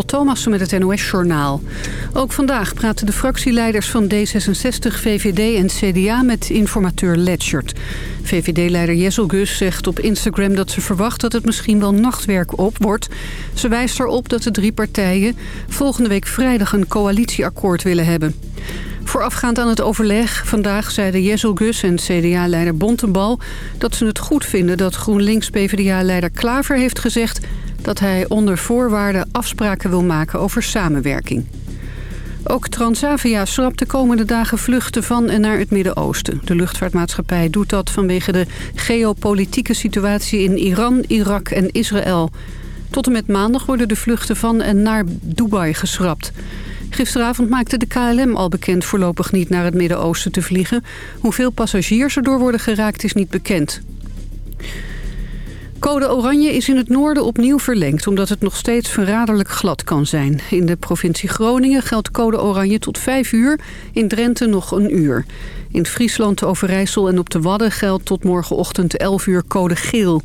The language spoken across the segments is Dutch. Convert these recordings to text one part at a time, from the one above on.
Lieselot met het NOS-journaal. Ook vandaag praten de fractieleiders van D66, VVD en CDA met informateur Letchert. VVD-leider Jessel Gus zegt op Instagram dat ze verwacht dat het misschien wel nachtwerk op wordt. Ze wijst erop dat de drie partijen volgende week vrijdag een coalitieakkoord willen hebben. Voorafgaand aan het overleg vandaag zeiden Jessel Gus en CDA-leider Bontenbal... dat ze het goed vinden dat GroenLinks-PVDA-leider Klaver heeft gezegd... dat hij onder voorwaarden afspraken wil maken over samenwerking. Ook Transavia schrapt de komende dagen vluchten van en naar het Midden-Oosten. De luchtvaartmaatschappij doet dat vanwege de geopolitieke situatie in Iran, Irak en Israël. Tot en met maandag worden de vluchten van en naar Dubai geschrapt. Gisteravond maakte de KLM al bekend voorlopig niet naar het Midden-Oosten te vliegen. Hoeveel passagiers erdoor worden geraakt is niet bekend. Code Oranje is in het noorden opnieuw verlengd... omdat het nog steeds verraderlijk glad kan zijn. In de provincie Groningen geldt code Oranje tot 5 uur. In Drenthe nog een uur. In Friesland, Overijssel en op de Wadden geldt tot morgenochtend 11 uur code geel.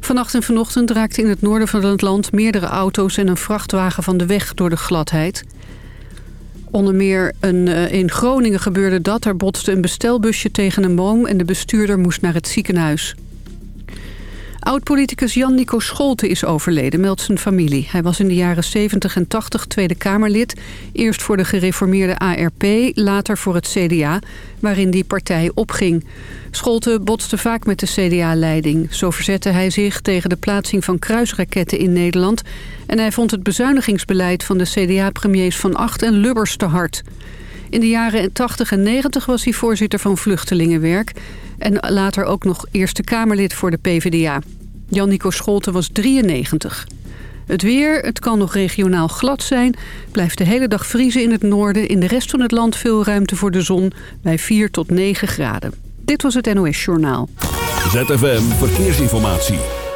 Vannacht en vanochtend raakten in het noorden van het land... meerdere auto's en een vrachtwagen van de weg door de gladheid. Onder meer een, uh, in Groningen gebeurde dat. Er botste een bestelbusje tegen een boom en de bestuurder moest naar het ziekenhuis. Oud-politicus Jan-Nico Scholte is overleden, meldt zijn familie. Hij was in de jaren 70 en 80 Tweede Kamerlid. Eerst voor de gereformeerde ARP, later voor het CDA, waarin die partij opging. Scholte botste vaak met de CDA-leiding. Zo verzette hij zich tegen de plaatsing van kruisraketten in Nederland... en hij vond het bezuinigingsbeleid van de CDA-premiers Van Acht en Lubbers te hard. In de jaren 80 en 90 was hij voorzitter van Vluchtelingenwerk... en later ook nog Eerste Kamerlid voor de PvdA. Jan-Nico Scholte was 93. Het weer, het kan nog regionaal glad zijn. Blijft de hele dag vriezen in het noorden. In de rest van het land veel ruimte voor de zon bij 4 tot 9 graden. Dit was het NOS Journaal. ZFM Verkeersinformatie.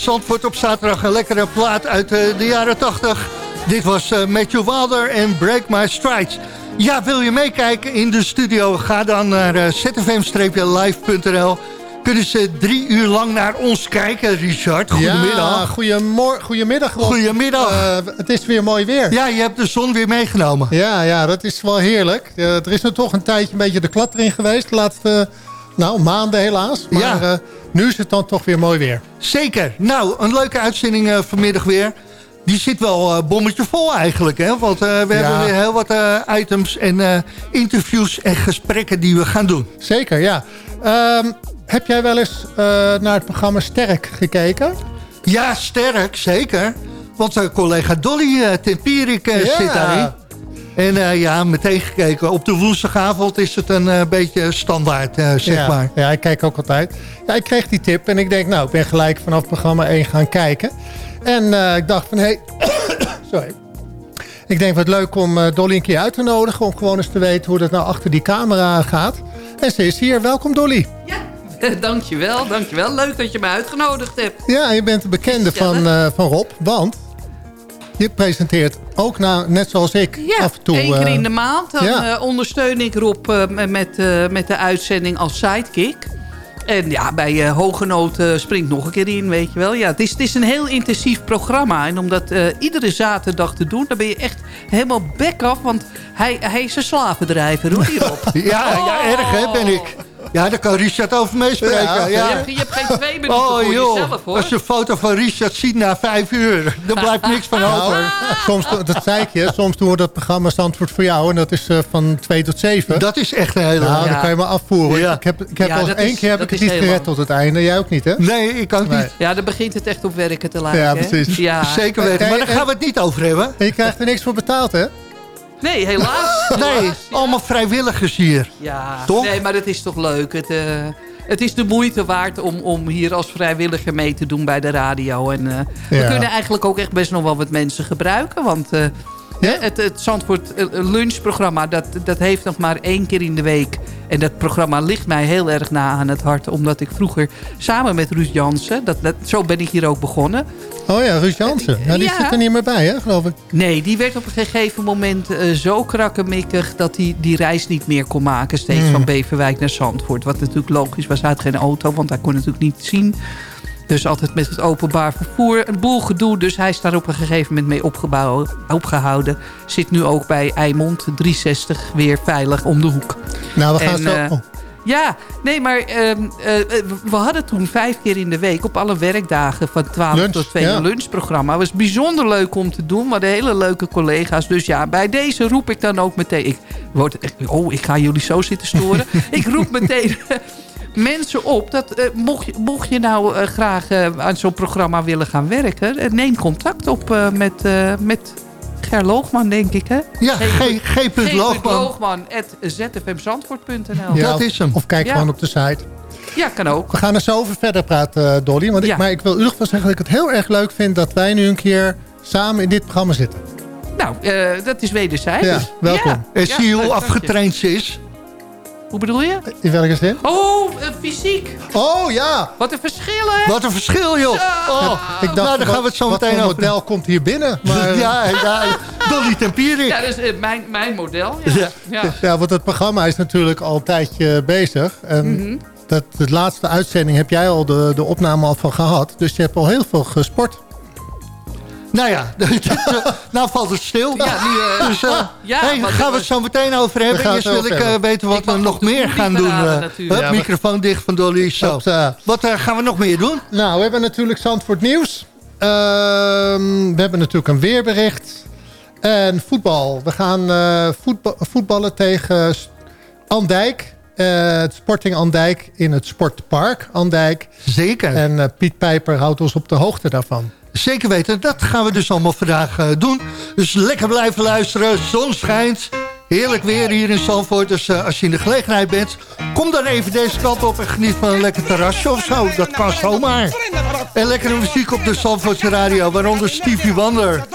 Zandvoort op zaterdag. Een lekkere plaat uit uh, de jaren 80. Dit was uh, Matthew Wilder en Break My Strides. Ja, wil je meekijken in de studio? Ga dan naar zfm-live.nl. Kunnen ze drie uur lang naar ons kijken, Richard? Goedemiddag. Ja, goedemorgen, goedemiddag. Rob. Goedemiddag. het is weer mooi weer. Ja, je hebt de zon weer meegenomen. Ja, ja dat is wel heerlijk. er is nu toch een tijdje een beetje de klad erin geweest. De laatste nou, maanden helaas. Maar ja. Nu is het dan toch weer mooi weer. Zeker. Nou, een leuke uitzending uh, vanmiddag weer. Die zit wel uh, bommetje vol eigenlijk. Hè? Want we ja. hebben weer heel wat items en interviews en gesprekken die we gaan doen. Zeker, ja. Um, heb jij wel eens naar het programma Sterk gekeken? Ja, Sterk, zeker. Want collega Dolly Tempierik ja. zit daarin. En uh, ja, meteen gekeken. Op de woensdagavond is het een uh, beetje standaard, uh, zeg ja, maar. Ja, ik kijk ook altijd. Ja, ik kreeg die tip en ik denk, nou, ik ben gelijk vanaf programma 1 gaan kijken. En ik dacht van, hé... Hey, sorry. Ik denk, wat leuk om Dolly een keer uit te nodigen... om gewoon eens te weten hoe dat nou achter die camera gaat. En ze is hier. Welkom, Dolly. Ja, dankjewel, dankjewel. Leuk dat je me uitgenodigd hebt. Ja, je bent de bekende van, van Rob, want je presenteert ook nou, net zoals ik ja, af en toe. één keer in de maand. Dan ja. uh, ondersteun ik Rob uh, met, met de uitzending als sidekick. En ja, bij uh, Hogenoot springt nog een keer in, weet je wel. Ja, het, is, het is een heel intensief programma. En om dat iedere zaterdag te doen, dan ben je echt helemaal back af. Want hij, hij is een slavendrijver, hoor, hierop. ja, ja, erg hè, ben ik. Ja, daar kan Richard over meespreken. Ja, ja. Je, hebt, je, hebt, geen twee minuten oh, voor joh. jezelf, hoor. Als je een foto van Richard ziet na vijf uur, dan blijft niks van nou, over. soms, dat zei ik je, soms doen we dat programma Zandvoort voor jou. En dat is uh, van twee tot zeven. Dat is echt een hele... Nou, dan kan je me afvoeren. Ik heb, ik heb al één keer heb ik het niet gered tot het einde. Jij ook niet, hè? Nee, ik ook niet. Ja, dan begint het echt op werken te lijken. Ja, precies. Ja. Zeker weten. Maar daar gaan we het niet over hebben. En je krijgt er niks voor betaald, hè? Nee, helaas. nee, allemaal vrijwilligers hier. Ja, toch? Nee, maar het is toch leuk. Het, uh, het is de moeite waard om, om hier als vrijwilliger mee te doen bij de radio. En uh, ja. we kunnen eigenlijk ook echt best nog wel wat mensen gebruiken. Want uh, ja? het, het Zandvoort lunchprogramma, dat, dat heeft nog maar één keer in de week. En dat programma ligt mij heel erg na aan het hart. Omdat ik vroeger samen met Ruud Jansen, dat, dat, zo ben ik hier ook begonnen. Oh ja, Ruud Jansen. Ja, die zit er niet meer bij, hè, geloof ik. Nee, die werd op een gegeven moment uh, zo krakkemikkig... dat hij die reis niet meer kon maken. Steeds mm. van Beverwijk naar Zandvoort. Wat natuurlijk logisch was. Hij had geen auto, want hij kon natuurlijk niet zien... Dus altijd met het openbaar vervoer. Een boel gedoe. Dus hij is daar op een gegeven moment mee opgehouden. Zit nu ook bij Eimond 360 weer veilig om de hoek. Nou, we gaan en, zo... Uh, ja, nee, maar uh, we hadden toen vijf keer in de week... op alle werkdagen van 12 Lunch, tot 2 ja. een lunchprogramma. Het was bijzonder leuk om te doen. Maar de hele leuke collega's. Dus ja, bij deze roep ik dan ook meteen... Ik, word, oh, ik ga jullie zo zitten storen. ik roep meteen mensen op. Dat, uh, mocht, je, mocht je nou uh, graag uh, aan zo'n programma willen gaan werken... neem contact op met, met Ger Loogman, denk ik, hè? Ja, G. Loogman. Loogman zfmzandvoort.nl. Ja, dat is hem. Of kijk ja. gewoon op de site. Ja, kan ook. We gaan er zo over verder praten, Dolly. Want ik, maar ik wil in ieder geval zeggen dat ik het heel erg leuk vind... dat wij nu een keer samen in dit programma zitten. Nou, dat is wederzijds. Ja, welkom. En zie je hoe afgetraind ze is? Hoe bedoel je? In welke zin? Oh, fysiek. Oh, ja. Wat een verschil, hè? Wat een verschil, joh. Oh. ik dacht, nou, dan gaan we het zo meteen over. model komt hier binnen? Maar... ja, ja. Dolly Tempierik. Ja, dat is mijn, mijn model. Ja. Ja. ja. want het programma is natuurlijk al een tijdje bezig. En mm -hmm. dat, de laatste uitzending heb jij al de, de opname al van gehad. Dus je hebt al heel veel gesport. Nou ja, nou valt het stil. Ja, nu, uh, dus, uh, ja, hey, gaan we het zo meteen over hebben. Eerst wil ik uh, weten wat ik we nog meer gaan doen. Uh, microfoon dicht van Dolly. Zo. Wat gaan we nog meer doen? Nou, we hebben natuurlijk Zandvoort Nieuws. Ehm, we hebben natuurlijk een weerbericht. En voetbal. We gaan voetbal, voetballen tegen Andijk. het Sporting Andijk in het Sportpark Andijk. Zeker. En Piet Pijper houdt ons op de hoogte daarvan. Zeker weten, dat gaan we dus allemaal vandaag uh, doen. Dus lekker blijven luisteren, zon schijnt. Heerlijk weer hier in Zandvoort. Dus uh, als je in de gelegenheid bent, kom dan even deze kant op... en geniet van een lekker terrasje of zo. Dat kan zomaar. En lekkere muziek op de Zandvoortse radio, waaronder Stevie Wonder.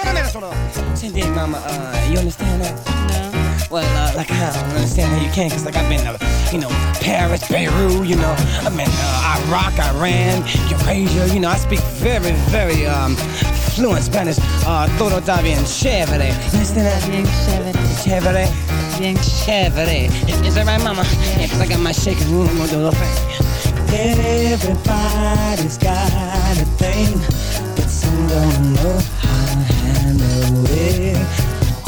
Well, uh, like I don't understand how you can, cause like I've been to, you know, Paris, Beirut, you know, I've been uh, Iraq, Iran, Eurasia, you know, I speak very, very um, fluent Spanish. Uh, todo está bien chévere. Understand that? Bien chévere. Chévere. Bien chévere. Is, is that right, mama? Yeah, cause I got my shaking room, I'm gonna do the thing. Everybody's got a thing, but some don't know how to handle it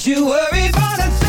Don't you worry about a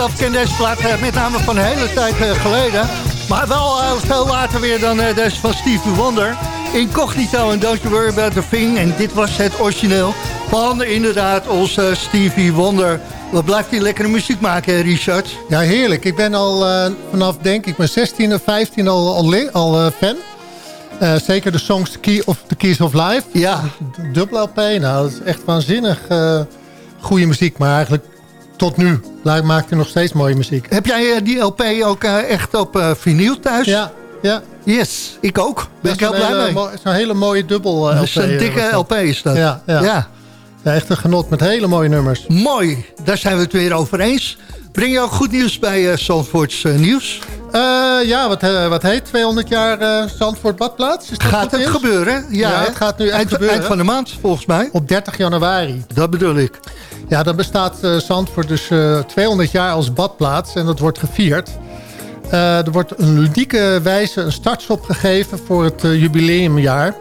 zelf ken deze plaat eh, met name van een hele tijd eh, geleden. Maar wel eh, veel later weer dan deze van Stevie Wonder. Incognito en Don't You Worry About The Thing. En dit was het origineel van inderdaad onze Stevie Wonder. Wat blijft hij lekkere muziek maken, Richard? Ja, heerlijk. Ik ben al vanaf, denk ik, mijn 16 of 15 al, al, al fan. Zeker de songs The, Key of, The Keys of Life. Ja, Dubbel LP, nou, dat is echt waanzinnig goede muziek. Maar eigenlijk tot nu la- maakt hij nog steeds mooie muziek. heb jij eh, die LP ook eh, echt op eh vinyl thuis? Ja, ja. Yes, ik ook. Ben ik heel een blij hele mee. Zo'n hele mooie dubbel LP. is een dikke. LP is dat. Ja, ja. ja. Ja, echt een genot met hele mooie nummers. Mooi, daar zijn we het weer over eens. Breng je ook goed nieuws bij uh, Zandvoorts Nieuws? Ja, wat, wat heet 200 jaar Zandvoort Badplaats? Is gaat het gebeuren? Ja, het gaat nu eind, gebeuren. eind van de maand, volgens mij. Op 30 januari. Dat bedoel ik. Ja, dan bestaat Zandvoort dus 200 jaar als badplaats. En dat wordt gevierd. er wordt een ludieke wijze een startstop gegeven voor het jubileumjaar.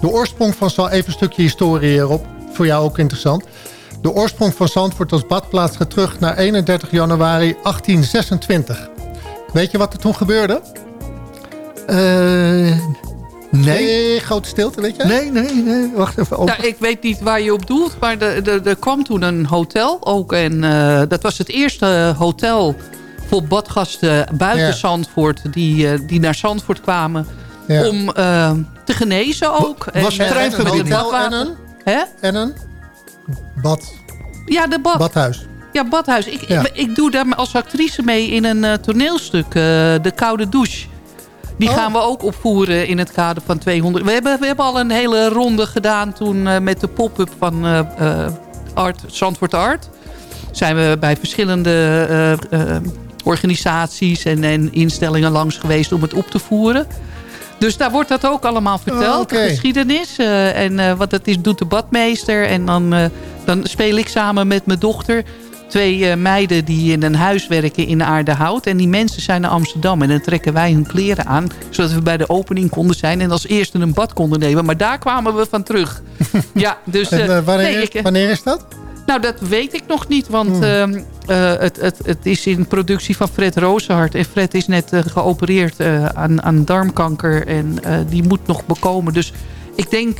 De oorsprong van... Even een stukje historie hierop. Voor jou ook interessant. De oorsprong van Zandvoort als badplaats gaat terug naar 31 januari 1826. Weet je wat er toen gebeurde? Uh, nee. nee. Grote stilte, weet je? Nee, nee, nee. Wacht even. Ja, ik weet niet waar je op doelt, maar er kwam toen een hotel ook. En uh, dat was het eerste hotel voor badgasten buiten ja. Zandvoort... Die, uh, die naar Zandvoort kwamen ja. om te genezen ook. Was en, treinverbinding? En een, Hè? en een bad. Ja, de bad. Badhuis. Ja, badhuis. Ik, ik, ik, doe daar als actrice mee in een uh, toneelstuk. Uh, de Koude Douche. Die oh. gaan we ook opvoeren in het kader van 200. We hebben, we hebben al een hele ronde gedaan toen uh, met de pop-up van Art, Zandvoort Art. Zijn we bij verschillende organisaties en, en instellingen langs geweest om het op te voeren. Dus daar wordt dat ook allemaal verteld, oh, okay. de geschiedenis. Uh, en uh, wat het is, doet de badmeester. En dan, uh, dan speel ik samen met mijn dochter twee meiden die in een huis werken in Aardehout. En die mensen zijn naar Amsterdam. En dan trekken wij hun kleren aan. Zodat we bij de opening konden zijn. En als eerste een bad konden nemen. Maar daar kwamen we van terug. ja, dus, en, wanneer, nee, ik, wanneer is dat? Nou, dat weet ik nog niet, want hmm. uh, uh, het, het, het is in productie van Fred Rozenhart. En Fred is net uh, geopereerd aan, aan darmkanker en die moet nog bekomen. Dus ik denk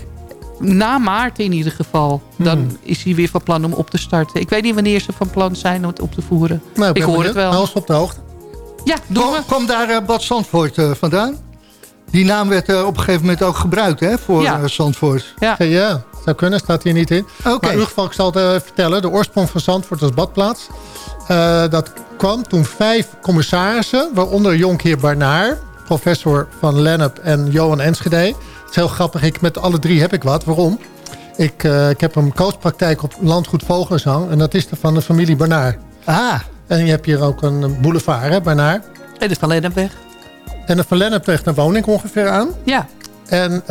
na maart in ieder geval, dan hmm. is hij weer van plan om op te starten. Ik weet niet wanneer ze van plan zijn om het op te voeren. Nou, ik hoor het wel. Alles op de hoogte. Ja, doen we. Komt daar Bad Zandvoort vandaan? Die naam werd op een gegeven moment ook gebruikt hè, voor ja. Zandvoort. Ja. ja. Zou kunnen, staat hier niet in. Maar in ieder geval, ik zal het vertellen. De oorsprong van Zandvoort als badplaats. Dat kwam toen vijf commissarissen, waaronder Jonkheer Barnaar... professor van Lennep en Johan Enschede. Is heel grappig, ik, met alle drie heb ik wat. Waarom? Ik, uh, ik heb een coachpraktijk op landgoed Vogelenzang... en dat is de van de familie Barnaar. Ah. En je hebt hier ook een boulevard, hè, Barnaar. En de Van Lennepweg. En de Van Lennepweg, daar woon ik ongeveer aan. Ja. En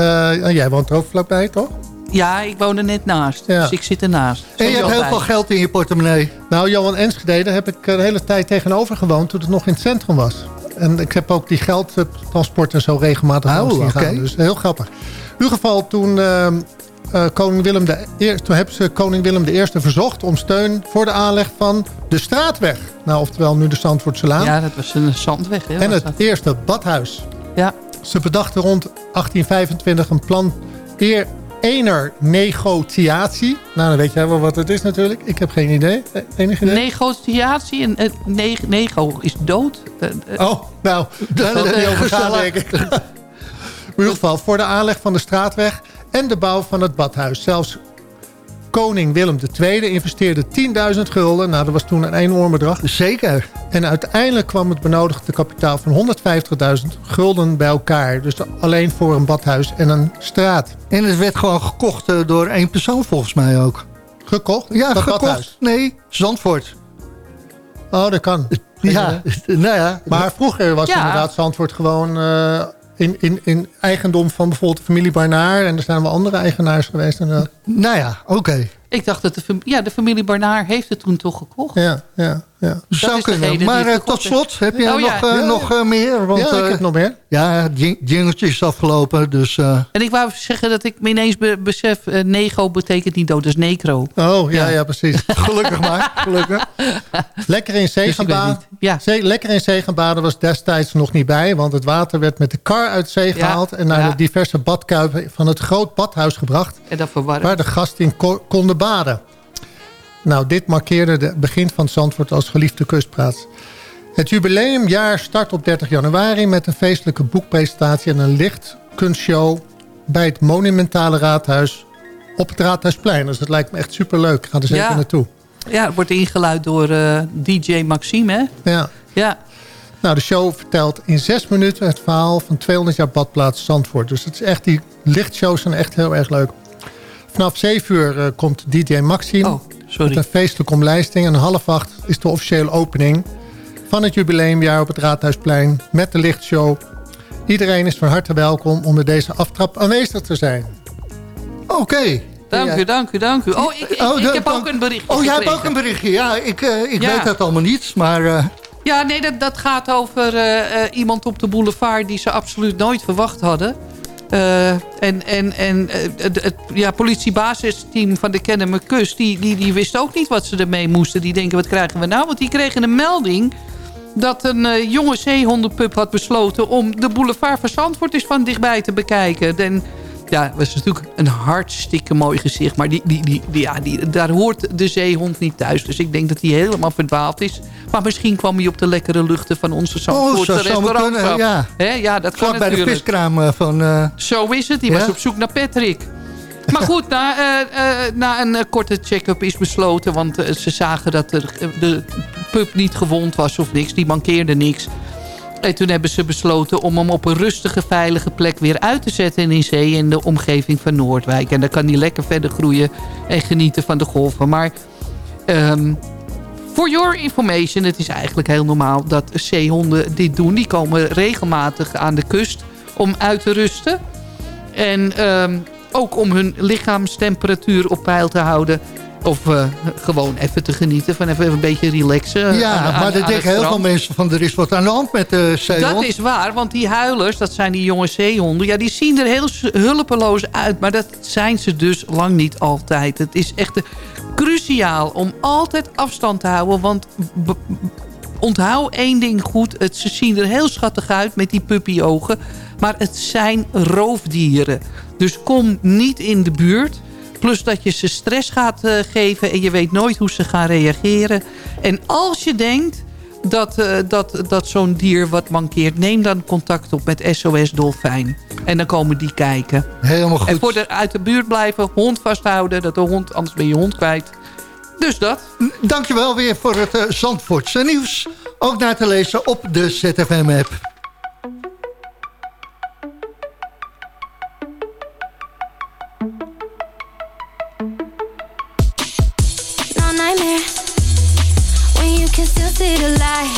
jij woont er ook vlakbij, toch? Ja, ik woon er net naast. Dus ik zit ernaast. En je hebt heel veel geld in je portemonnee. Nou, Johan Enschede, daar heb ik eh, de hele tijd tegenover gewoond... toen het nog in het centrum was. En ik heb ook die geldtransport en zo regelmatig oh, zien okay. gaan. Dus heel grappig. In ieder geval, toen, uh, uh, koning Willem de Eerste, toen hebben ze koning Willem I verzocht... om steun voor de aanleg van de straatweg. Nou, oftewel nu de Zandvoortselaan. Ja, dat was een zandweg. Hè, en het eerste badhuis. Ja. Ze bedachten rond 1825 een plan... Eer ener negociatie. Nou, dan weet jij wel wat het is natuurlijk. Ik heb geen idee. Eh, enig idee? Negociatie. En, uh, nego is dood. Uh, oh, nou, daar wil ik over gaan, denk ik. In ieder geval voor de aanleg van de straatweg en de bouw van het badhuis. Zelfs koning Willem II investeerde 10.000 gulden. Nou, dat was toen een enorm bedrag. Zeker. En uiteindelijk kwam het benodigde kapitaal van 150.000 gulden bij elkaar. Dus alleen voor een badhuis en een straat. En het werd gewoon gekocht eh, door één persoon volgens mij ook. Gekocht? Ja, gekocht. Badhuis. Nee, Zandvoort. Oh, dat kan. Ja, nou ja. Maar vroeger was inderdaad Zandvoort gewoon... Uh, in, in, in eigendom van bijvoorbeeld de familie Barnaar. En er zijn wel andere eigenaars geweest. En. Nou ja, oké. Ik dacht dat de, ja, de familie Barnaar heeft het toen toch gekocht. Ja, ja, ja. Zou kunnen. Maar uh, tot slot, heb je oh, nog, ja. uh, nog uh, meer? Want, ja, ik heb nog meer. Ja, jingeltje is afgelopen. Dus, En ik wou zeggen dat ik me ineens be besef... nego betekent niet dood, dus necro. Oh, ja, ja, precies. gelukkig maar, gelukkig. Lekker in zee gaan baden. Ja. lekker in zee gaan baden was destijds nog niet bij. Want het water werd met de kar uit zee gehaald... en naar de diverse badkuipen van het groot badhuis gebracht. En dat verwarmd. Waar de gasten in konden baden. Nou, dit markeerde het begin van Zandvoort als geliefde kustplaats. Het jubileumjaar start op 30 januari met een feestelijke boekpresentatie en een lichtkunstshow bij het monumentale raadhuis op het Raadhuisplein. Dus dat lijkt me echt superleuk. Ga er zeker ja. naartoe. Ja, het wordt ingeluid door uh, eh, DJ Maxime, hè? Ja. Ja. Nou, de show vertelt in zes minuten het verhaal van 200 jaar badplaats Zandvoort. Dus het is echt, die lichtshows zijn echt heel erg leuk. Vanaf 7 uur uh, komt DJ Maxime. Oh, sorry. Met een feestelijke omlijsting. En half acht is de officiële opening van het jubileumjaar op het Raadhuisplein met de lichtshow. Iedereen is van harte welkom om bij deze aftrap aanwezig te zijn. Oké. Dank u, dank u, dank u. Oh, ik, ik, oh, ik heb ook een berichtje Oh, jij hebt ook een berichtje. Ja, ik, uh, ik weet dat allemaal niet, maar... Uh... Ja, nee, dat, dat gaat over uh, iemand op de boulevard... die ze absoluut nooit verwacht hadden. Uh, en en, en het, het ja, politiebasisteam van de Kennemer Kust... Die, die, die wist ook niet wat ze ermee moesten. Die denken, wat krijgen we nou? Want die kregen een melding dat een uh, jonge zeehondenpup had besloten... om de boulevard van Zandvoort eens van dichtbij te bekijken. En ja, was natuurlijk een hartstikke mooi gezicht. Maar die, die, die, ja, die, daar hoort de zeehond niet thuis. Dus ik denk dat hij helemaal verdwaald is. Maar misschien kwam hij op de lekkere luchten van onze Zandvoortse oh, restaurant. Kunnen, ja. ja, dat kan bij de viskraam eh, van... Uh... Zo is het. Die was op zoek naar Patrick. Maar goed, na, uh, na een korte check-up is besloten... want ze zagen dat de, de pup niet gewond was of niks. Die mankeerde niks. En toen hebben ze besloten om hem op een rustige, veilige plek weer uit te zetten in zee in de omgeving van Noordwijk. En dan kan hij lekker verder groeien en genieten van de golven. Maar um, for your information, het is eigenlijk heel normaal dat zeehonden dit doen. Die komen regelmatig aan de kust om uit te rusten. En um, ook om hun lichaamstemperatuur op peil te houden. Of uh, gewoon even te genieten van even een beetje relaxen. Ja, aan, maar er denken heel veel mensen van er is wat aan de hand met de zeehond. Dat is waar, want die huilers, dat zijn die jonge zeehonden... ja, die zien er heel hulpeloos uit. Maar dat zijn ze dus lang niet altijd. Het is echt cruciaal om altijd afstand te houden. Want onthoud één ding goed. Het, ze zien er heel schattig uit met die puppyogen. Maar het zijn roofdieren. Dus kom niet in de buurt... Plus dat je ze stress gaat uh, geven en je weet nooit hoe ze gaan reageren. En als je denkt dat, uh, dat, dat zo'n dier wat mankeert... neem dan contact op met SOS Dolfijn. En dan komen die kijken. Helemaal goed. En voor de, uit de buurt blijven, hond vasthouden. Dat de hond, anders ben je hond kwijt. Dus dat. Dankjewel weer voor het uh, Zandvoortse nieuws. Ook naar te lezen op de ZFM-app. See the light.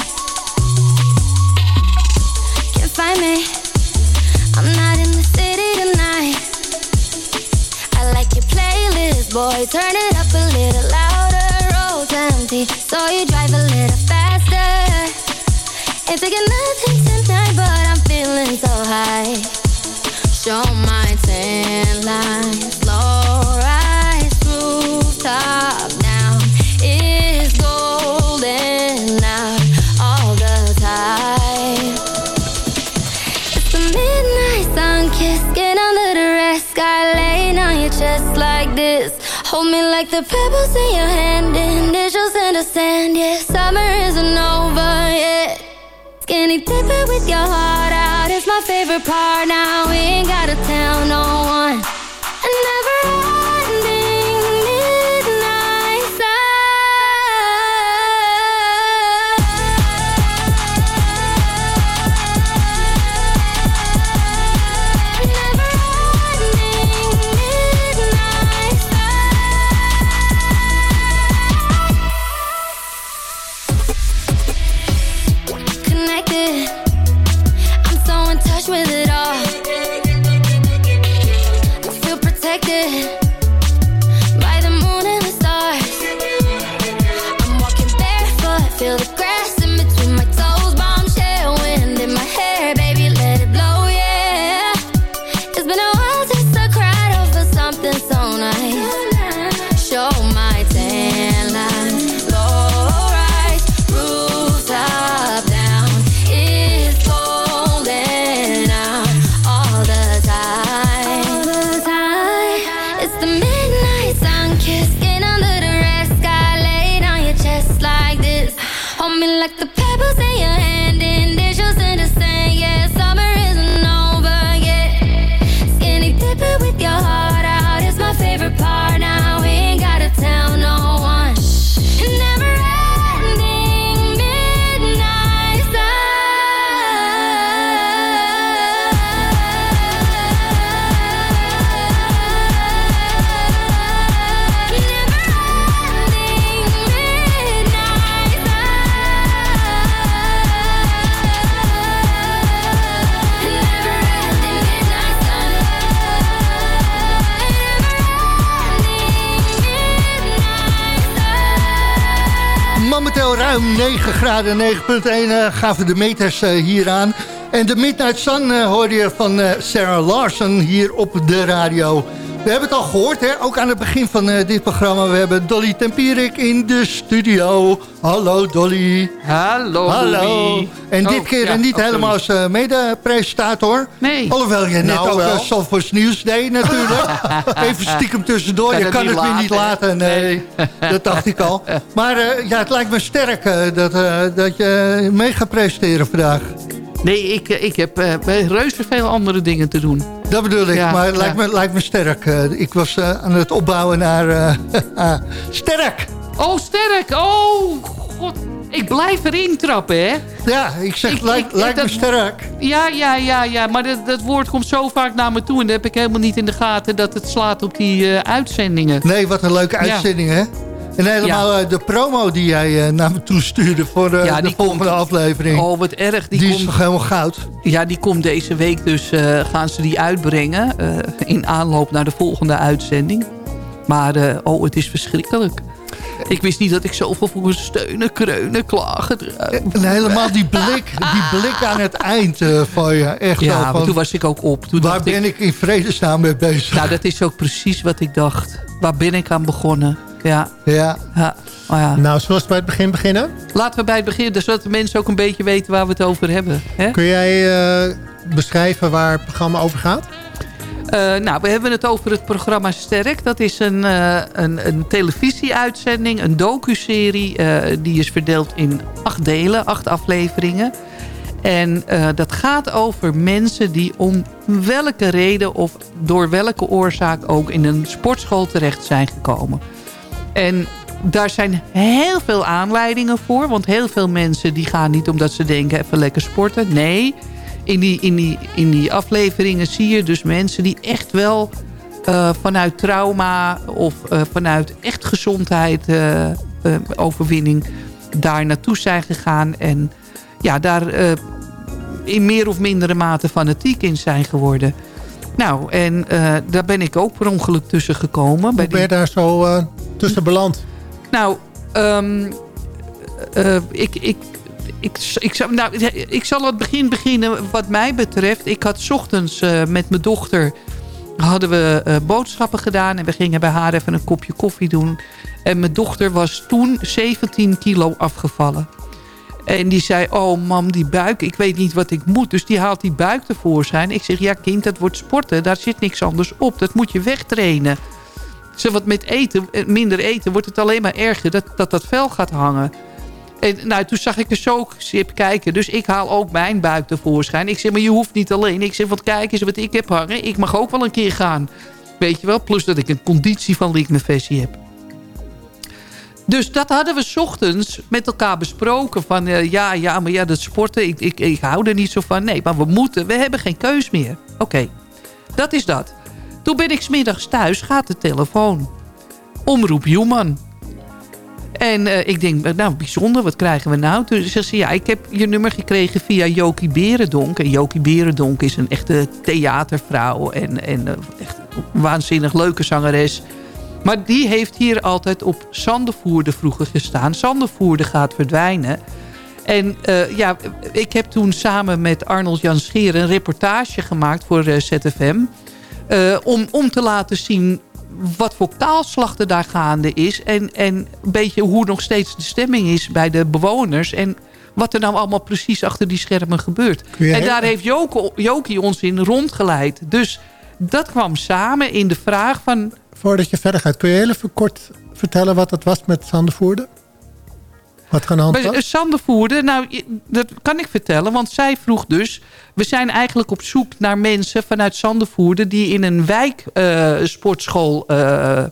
Can't find me. I'm not in the city tonight. I like your playlist, boy. Turn it up a little louder. Roads empty, so you drive a little faster. Ain't taking nothing tonight, but I'm feeling so high. Show my tan lines, the pebbles in your hand Initials in the sand, yeah Summer isn't over yet. Skinny dipping with your heart out It's my favorite part. Now We ain't gotta tell no one like the 9 graden, 9,1 gaven de meters hier aan. En de Midnight Sun hoorde je van Sarah Larson hier op de radio. We hebben het al gehoord, hè? ook aan het begin van uh, dit programma. We hebben Dolly Tempierik in de studio. Hallo Dolly. Hallo Hallo. En dit oh, keer niet oh, helemaal als uh, mede-presentator. Nee. Alhoewel je net nou, ook uh, Zalvoorts Nieuws deed natuurlijk. Even stiekem tussendoor. Kan je kan het weer niet laten. Nee, dat dacht ik al. Maar ja, het lijkt me sterk dat, dat je mee gaat presenteren vandaag. Nee, ik, ik heb reuze veel andere dingen te doen. Dat bedoel ik, maar het lijkt, me, lijkt me sterk. Uh, ik was uh, aan het opbouwen naar uh, sterk. Oh, sterk. Oh, god. Ik blijf erin trappen, hè? Ja, ik zeg, ik, lijkt, ik, lijkt me sterk. Ja, ja, ja, ja. Maar dat, dat woord komt zo vaak naar me toe. En dan heb ik helemaal niet in de gaten dat het slaat op die uitzendingen. Nee, wat een leuke uitzending, hè? En helemaal ja. de promo die jij naar me toe stuurde voor de, de volgende aflevering. Oh, wat erg. Die, die komt, is nog helemaal goud. Ja, die komt deze week dus, uh, gaan ze die uitbrengen. Uh, in aanloop naar de volgende uitzending. Maar, uh, oh, het is verschrikkelijk. Ik wist niet dat ik zoveel voor steunen, kreunen, klagen. En helemaal die blik, die blik aan het eind van je. Echt ja, van, toen was ik ook op. Toen waar ben ik, in vredesnaam mee bezig? Nou, dat is ook precies wat ik dacht. Waar ben ik aan begonnen? Ja. Ja. ja. Oh ja. Nou, zullen we bij het begin beginnen? Laten we bij het begin, zodat de mensen ook een beetje weten waar we het over hebben. Hè? Kun jij uh, beschrijven waar het programma over gaat? Uh, nou, we hebben het over het programma Sterk. Dat is een, uh, een, een televisieuitzending, een docuserie. Die is verdeeld in acht delen, acht afleveringen. En dat gaat over mensen die om welke reden of door welke oorzaak ook in een sportschool terecht zijn gekomen. En daar zijn heel veel aanleidingen voor. Want heel veel mensen die gaan niet omdat ze denken even lekker sporten. Nee, in die, in die, in die afleveringen zie je dus mensen die echt wel uh, vanuit trauma of uh, vanuit echt gezondheid uh, overwinning daar naartoe zijn gegaan. En ja, daar in meer of mindere mate fanatiek in zijn geworden. Nou, en daar ben ik ook per ongeluk tussen gekomen. Hoe bij ben je daar zo tussen beland? Nou, um, uh, ik, ik, ik, ik, zal, nou, ik zal het begin beginnen wat mij betreft. Ik had ochtends uh, met mijn dochter hadden we uh, boodschappen gedaan. En we gingen bij haar even een kopje koffie doen. En mijn dochter was toen 17 kilo afgevallen. En die zei, oh mam, die buik, ik weet niet wat ik moet. Dus die haalt die buik tevoorschijn. Ik zeg, ja kind, dat wordt sporten. Daar zit niks anders op. Dat moet je wegtrainen. Ze wat met eten, eh, minder eten, wordt het alleen maar erger dat dat, dat vel gaat hangen. En nou, toen zag ik er zo sip kijken. Dus ik haal ook mijn buik tevoorschijn. Ik zeg, maar je hoeft niet alleen. Ik zeg, wat kijk eens wat ik heb hangen. Ik mag ook wel een keer gaan. Weet je wel? Plus dat ik een conditie van Lieknefessie heb. Dus dat hadden we ochtends met elkaar besproken. Van uh, ja, ja, maar ja, dat sporten, ik, ik, ik hou er niet zo van. Nee, maar we moeten, we hebben geen keus meer. Oké, dat is dat. Toen ben ik smiddags thuis, gaat de telefoon. Omroep Human. En uh, ik denk, nou bijzonder, wat krijgen we nou? Toen zei ze, ja, ik heb je nummer gekregen via Jokie Berendonk. En Jokie Berendonk is een echte theatervrouw. En, en uh, echt een waanzinnig leuke zangeres. Maar die heeft hier altijd op Zandervoerde vroeger gestaan. Zandervoerde gaat verdwijnen. En uh, ja, ik heb toen samen met Arnold Jan Scheer een reportage gemaakt voor ZFM... Uh, om, om te laten zien wat voor kaalslag er daar gaande is. En, en een beetje hoe nog steeds de stemming is bij de bewoners. En wat er nou allemaal precies achter die schermen gebeurt. En daar heeft Jokie ons in rondgeleid. Dus dat kwam samen in de vraag van... Voordat je verder gaat, kun je heel even kort vertellen wat het was met Sandervoerder? Wat gaan Bij Sandervoerder, nou, dat kan ik vertellen. Want zij vroeg dus... We zijn eigenlijk op zoek naar mensen vanuit Sandervoerder... die in een wijksportschool uh,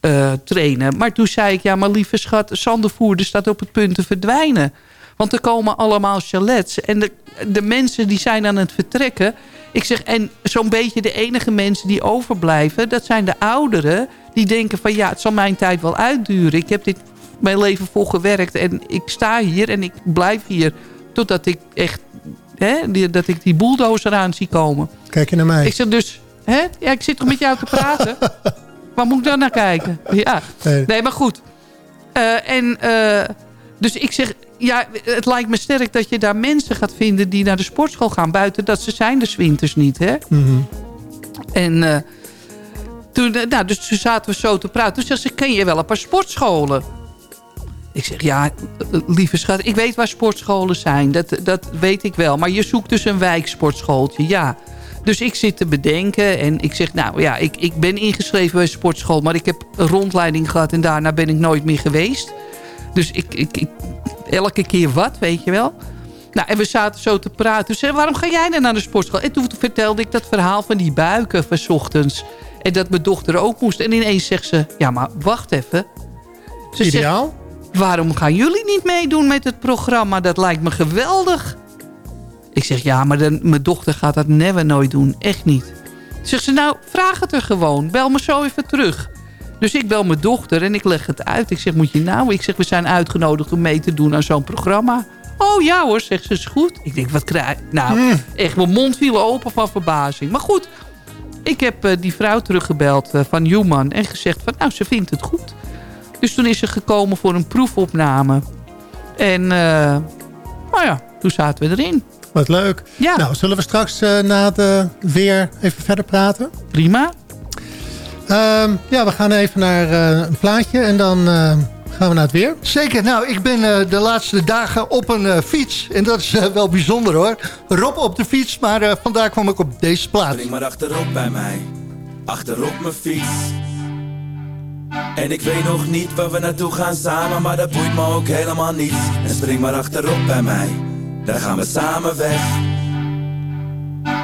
uh, trainen. Maar toen zei ik, ja, maar lieve schat... Sandervoerder staat op het punt te verdwijnen. Want er komen allemaal chalets. En de, de mensen die zijn aan het vertrekken. Ik zeg, en zo'n beetje de enige mensen die overblijven... dat zijn de ouderen die denken van... ja, het zal mijn tijd wel uitduren. Ik heb dit mijn leven vol gewerkt. En ik sta hier en ik blijf hier. Totdat ik echt, hè, dat ik die bulldozer aan zie komen. Kijk je naar mij. Ik zeg dus, hè, ja, ik zit toch met jou te praten. Waar moet ik dan naar kijken? Ja, nee, maar goed. Uh, en uh, Dus ik zeg, ja, het lijkt me sterk dat je daar mensen gaat vinden... die naar de sportschool gaan buiten. Dat ze zijn de winters niet, hè? Mhm. En uh, toen, nou, dus toen zaten we zo te praten. Toen zei ze, ken je wel een paar sportscholen? Ik zeg, ja, lieve schat, ik weet waar sportscholen zijn. Dat, dat weet ik wel. Maar je zoekt dus een wijksportschooltje, ja. Dus ik zit te bedenken en ik zeg, nou ja, ik, ik ben ingeschreven bij een sportschool... maar ik heb een rondleiding gehad en daarna ben ik nooit meer geweest. Dus ik, ik, ik elke keer wat, weet je wel. Nou, en we zaten zo te praten. Toen zei waarom ga jij dan naar de sportschool? En toen vertelde ik dat verhaal van die buiken van ochtends. En dat mijn dochter ook moest. En ineens zegt ze, ja, maar wacht even. Ze Ideaal? Zegt, waarom gaan jullie niet meedoen met het programma? Dat lijkt me geweldig. Ik zeg, ja, maar mijn dochter gaat dat never nooit doen. Echt niet. Zegt ze, nou, vraag het er gewoon. Bel me zo even terug. Dus ik bel mijn dochter en ik leg het uit. Ik zeg, moet je nou? Ik zeg, we zijn uitgenodigd om mee te doen aan zo'n programma. Oh ja hoor, zegt ze, is goed. Ik denk, wat krijg ik? Nou, mm. echt, mijn mond viel open van verbazing. Maar goed, ik heb uh, die vrouw teruggebeld uh, van Human en gezegd van, nou, ze vindt het goed. Dus toen is ze gekomen voor een proefopname. En, uh, nou ja, toen zaten we erin. Wat leuk. Ja. Nou, zullen we straks na het weer even verder praten? Prima. Um, ja, we gaan even naar een plaatje en dan gaan we naar het weer. Zeker. Nou, ik ben uh, de laatste dagen op een uh, fiets. En dat is uh, wel bijzonder hoor. Rob op de fiets, maar vandaag kwam ik op deze plaats. Spring maar achterop bij mij. Achterop mijn fiets. En ik weet nog niet waar we naartoe gaan samen, maar dat boeit me ook helemaal niet. En spring maar achterop bij mij. Dan gaan we samen weg.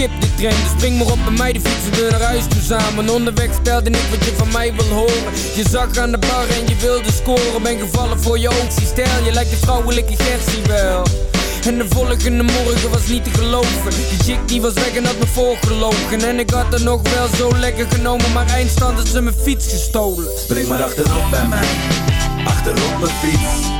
skip de trein Dus spring maar op bij mij, de fietsen we naar huis toe samen. Onderweg stelde ik wat je van mij wil horen. Je zag aan de bar en je wilde scoren. Ben gevallen voor je oog, stijl Je lijkt de vrouwelijke Gertie wel. En de volgende morgen was niet te geloven. Die chick die was weg en had me voorgelogen. En ik had er nog wel zo lekker genomen Maar eindstand had ze mijn fiets gestolen. Spring maar achterop bij mij. Achterop mijn fiets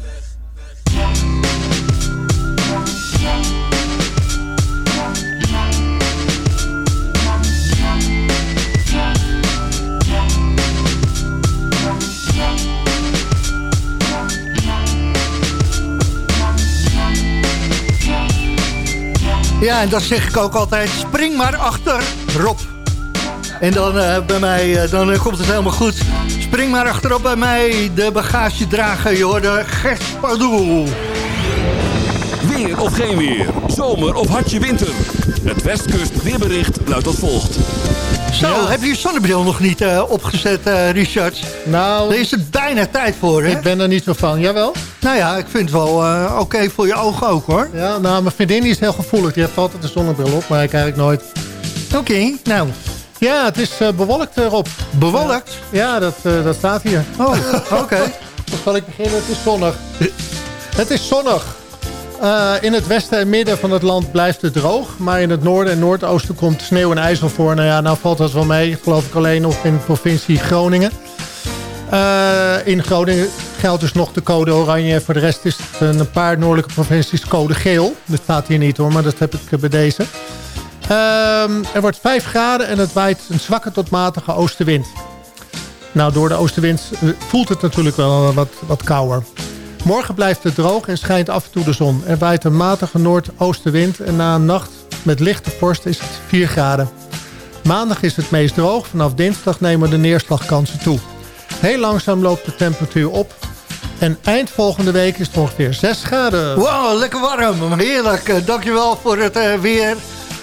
Ja, en dat zeg ik ook altijd. Spring maar achter Rob. En dan bij mij, dan komt het helemaal goed. Spring maar achterop bij mij, de bagagedrager. Je hoorde Gert. Weer of geen weer, zomer of hartje winter. Het Westkust weerbericht luidt als volgt. Zo, heb je je zonnebril nog niet uh, opgezet, uh, Richard? Nou... Er is het bijna tijd voor, hè? Ik ben er niet zo van. Jawel? Nou ja, ik vind het wel uh, oké voor je ogen ook, hoor. Ja, nou, mijn vriendin is heel gevoelig. Die heeft altijd de zonnebril op, maar ik eigenlijk nooit. Oké, nou... Ja, het is bewolkt erop. Bewolkt? Ja, dat, dat staat hier. Oh, oké. Dan zal ik beginnen. Het is zonnig. het is zonnig. Uh, in het westen en midden van het land blijft het droog. Maar in het noorden en noordoosten komt sneeuw en ijzel voor. Nou ja, nou valt dat wel mee. Geloof ik alleen nog in de provincie Groningen. Uh, in Groningen geldt dus nog de code oranje. Voor de rest is het een paar noordelijke provincies code geel. Dat staat hier niet hoor, maar dat heb ik bij deze. Uh, er wordt 5 graden en het waait een zwakke tot matige oostenwind. Nou, door de oostenwind voelt het natuurlijk wel wat, wat kouder. Morgen blijft het droog en schijnt af en toe de zon. Er waait een matige noordoostenwind en na een nacht met lichte vorst is het 4 graden. Maandag is het meest droog. Vanaf dinsdag nemen de neerslagkansen toe. Heel langzaam loopt de temperatuur op. En eind volgende week is het ongeveer 6 graden. Wow, lekker warm. Heerlijk. Eh, dankjewel voor het uh, weer.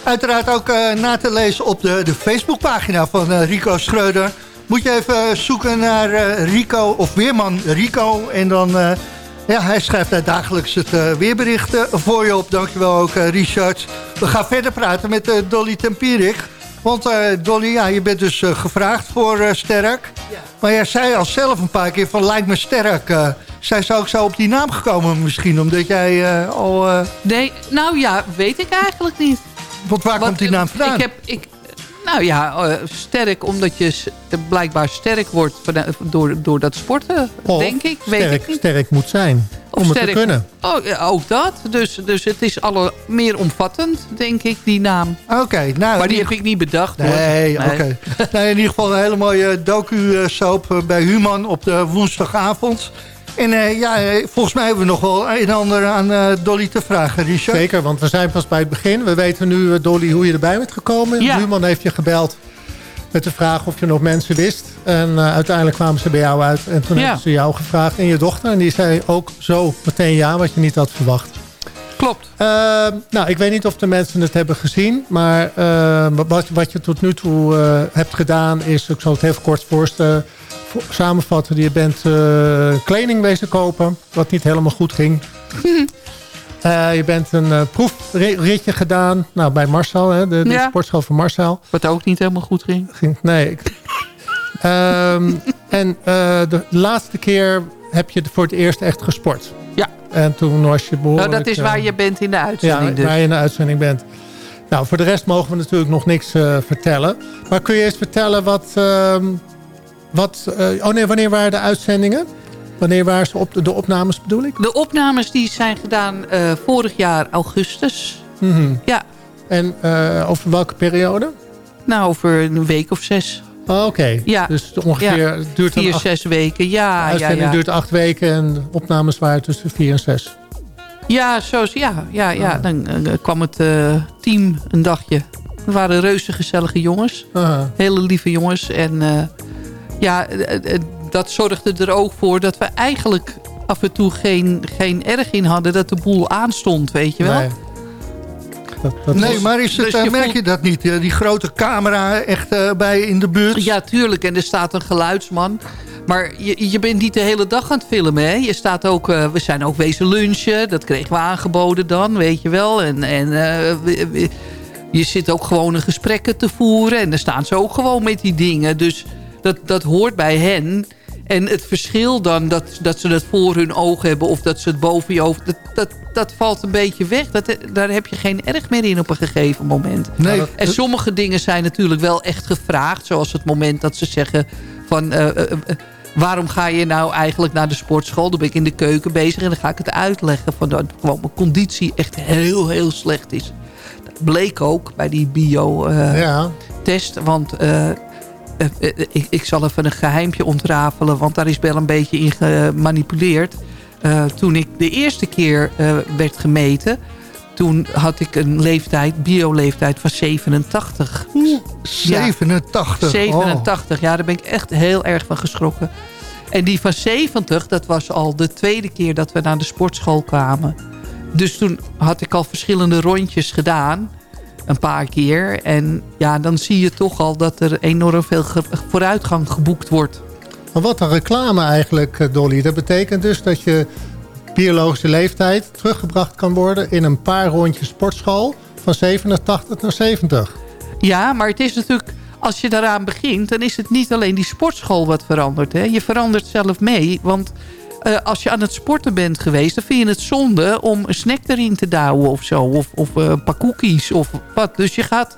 Uiteraard ook uh, na te lezen op de, de Facebookpagina van Rico Schreuder. Moet je even zoeken naar Rico of Weerman Rico. En dan ja, hij schrijft daar dagelijks het uh, weerbericht uh, voor je op. Dankjewel ook, uh, Richard. We gaan verder praten met Dolly Tempierik. Want Dolly, ja, je bent dus gevraagd voor Sterk. Ja. Maar jij zei al zelf een paar keer van lijkt me Sterk. zij zou ook zo op die naam gekomen misschien, omdat jij al... Nee, nou ja, weet ik eigenlijk niet. Want waar komt die naam vandaan? Ik heb, ik, nou ja, uh, sterk omdat je blijkbaar sterk wordt door, door dat sporten, denk ik. Weet sterk, ik niet. sterk moet zijn om sterk, het te kunnen. Oh, ja, ook dat. Dus, dus het is alle meer omvattend, denk ik, die naam. Oké. nou, maar die heb ik niet bedacht. Nee, nee. oké. Okay. in ieder geval een hele mooie docu-soap bij Human op de woensdagavond. En uh, ja, volgens mij hebben we nog wel een en ander aan uh, Dolly te vragen, Richard. Zeker, want we zijn pas bij het begin. We weten nu, uh, Dolly, hoe je erbij bent gekomen. Ja. Buurman heeft je gebeld met de vraag of je nog mensen wist. En uiteindelijk kwamen ze bij jou uit. En toen ja. hebben ze jou gevraagd en je dochter. En die zei ook zo meteen ja, wat je niet had verwacht. Klopt. nou, ik weet niet of de mensen het hebben gezien. Maar wat, wat je tot nu toe hebt gedaan is... Ik zal het even kort voorstellen samenvatten. Je bent uh, kleding wezen kopen, wat niet helemaal goed ging. uh, je bent een uh, proefritje gedaan nou, bij Marcel, hè, de, de ja. sportschool van Marcel. Wat ook niet helemaal goed ging. ging nee. um, en de laatste keer heb je voor het eerst echt gesport. Ja. En toen was je behoorlijk... Nou, dat is waar je bent in de uitzending Ja, dus. waar je in de uitzending bent. Nou, voor de rest mogen we natuurlijk nog niks vertellen. Maar kun je eens vertellen wat... Ehm, wat, uh, oh nee, wanneer waren de uitzendingen? Wanneer waren ze op de, opnames bedoel ik? De opnames die zijn gedaan uh, vorig jaar augustus. Mm -hmm. Ja. En uh, over welke periode? Nou, over een week of zes. Oh, Oké, okay. ja. dus ongeveer... Ja. Duurt vier, acht, zes weken, ja. De uitzending ja, duurt acht weken en de opnames waren tussen vier en zes. Ja, zo, ja, ja, ja. Ah. dan kwam het team een dagje. Het waren reuze gezellige jongens. Uh Hele lieve jongens. En ja, dat zorgde er ook voor dat we eigenlijk af en toe geen, geen erg in hadden dat de boel aanstond, weet je wel. Nee. Dat, dat nee, was... maar is het, dus je merk voelt... je dat niet? Die grote camera echt uh, bij in de buurt? Ja, tuurlijk. En er staat een geluidsman. Maar je, je bent niet de hele dag aan het filmen. Hè? Je staat ook, uh, we zijn ook wezen lunchen. Dat kregen we aangeboden dan, weet je wel. En, en uh, we, we, je zit ook gewoon een gesprekken te voeren. En dan staan ze ook gewoon met die dingen. Dus dat, dat hoort bij hen. En het verschil dan dat, dat ze dat voor hun ogen hebben... of dat ze het boven je hoofd... Dat, dat, dat valt een beetje weg. Dat, daar heb je geen erg meer in op een gegeven moment. Nee. En sommige dingen zijn natuurlijk wel echt gevraagd. Zoals het moment dat ze zeggen van... Uh, uh, uh, waarom ga je nou eigenlijk naar de sportschool? Dan ben ik in de keuken bezig en dan ga ik het uitleggen. Van dat gewoon mijn conditie echt heel, heel slecht is. Dat bleek ook bij die bio-test. ja. Want ik, ik, zal even een geheimpje ontrafelen, want daar is wel een beetje in gemanipuleerd. Uh, toen ik de eerste keer werd gemeten, toen had ik een leeftijd, bio-leeftijd van 87. 87? Ja, 87, ja, daar ben ik echt heel erg van geschrokken. En die van 70, dat was al de tweede keer dat we naar de sportschool kwamen. Dus toen had ik al verschillende rondjes gedaan. Een paar keer. En ja, dan zie je toch al dat er enorm veel vooruitgang geboekt wordt. Maar wat een reclame eigenlijk, eh, Dolly. Dat betekent dus dat je biologische leeftijd teruggebracht kan worden... in een paar rondjes sportschool van 87 naar 70. Ja, maar het is natuurlijk... Als je daaraan begint, dan is het niet alleen die sportschool wat verandert. Hè? Je verandert zelf mee, want... Uh, als je aan het sporten bent geweest... dan vind je het zonde om een snack erin te douwen of zo. Of, of uh, een paar cookies of wat. Dus je gaat...